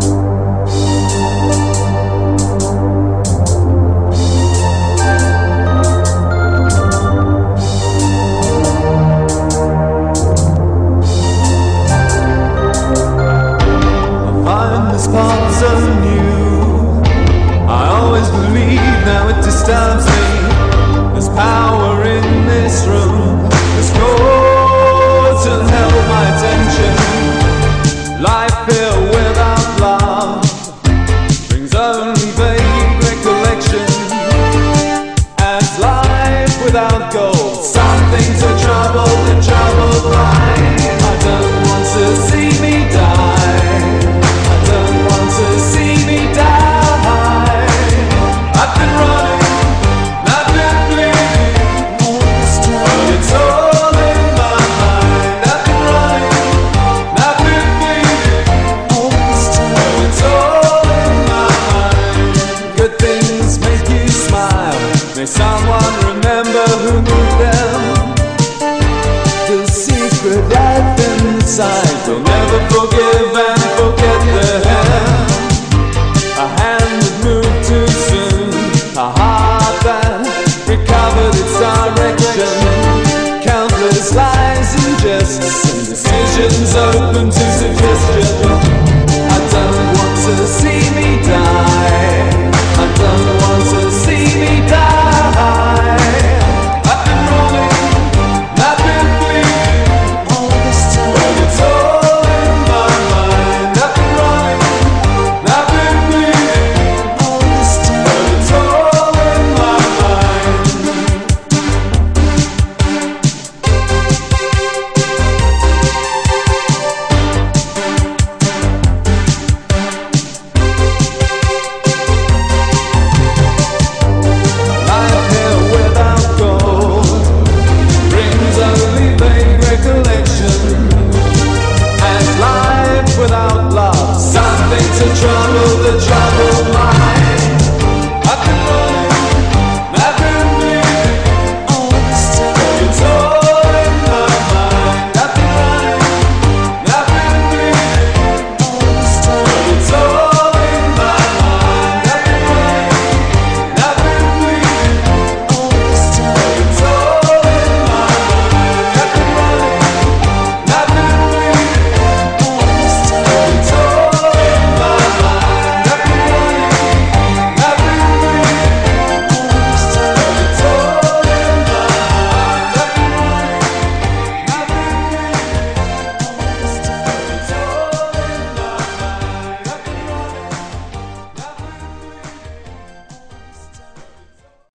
find May someone remember who moved them. The secret life inside will never forgive and forget the hand. A hand that moved too soon, a heart that recovered its direction. Countless lies and jests and decisions open to suggestion. I don't want to see.